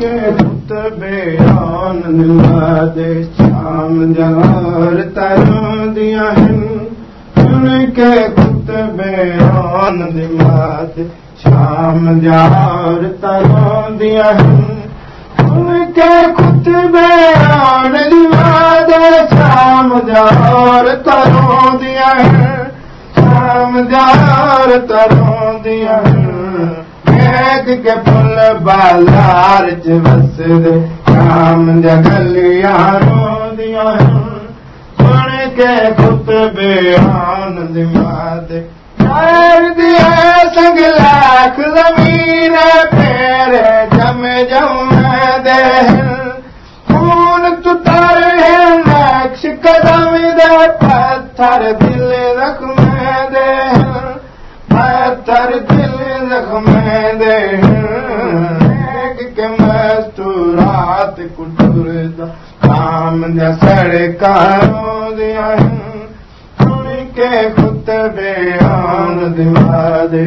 ڪي کتبي نماز شام جار ترنديان آهن انڪي کتبي نماز شام جار ترنديان آهن انڪي کتبي نماز شام جار ترنديان آهن شام جار ترنديان آهن फुल संग लाख ज़मीन फेरे जम जम खून रखम दे। पत्थर दिल रखम दे के मस्तूरात कुटुर काम आन दिवा दे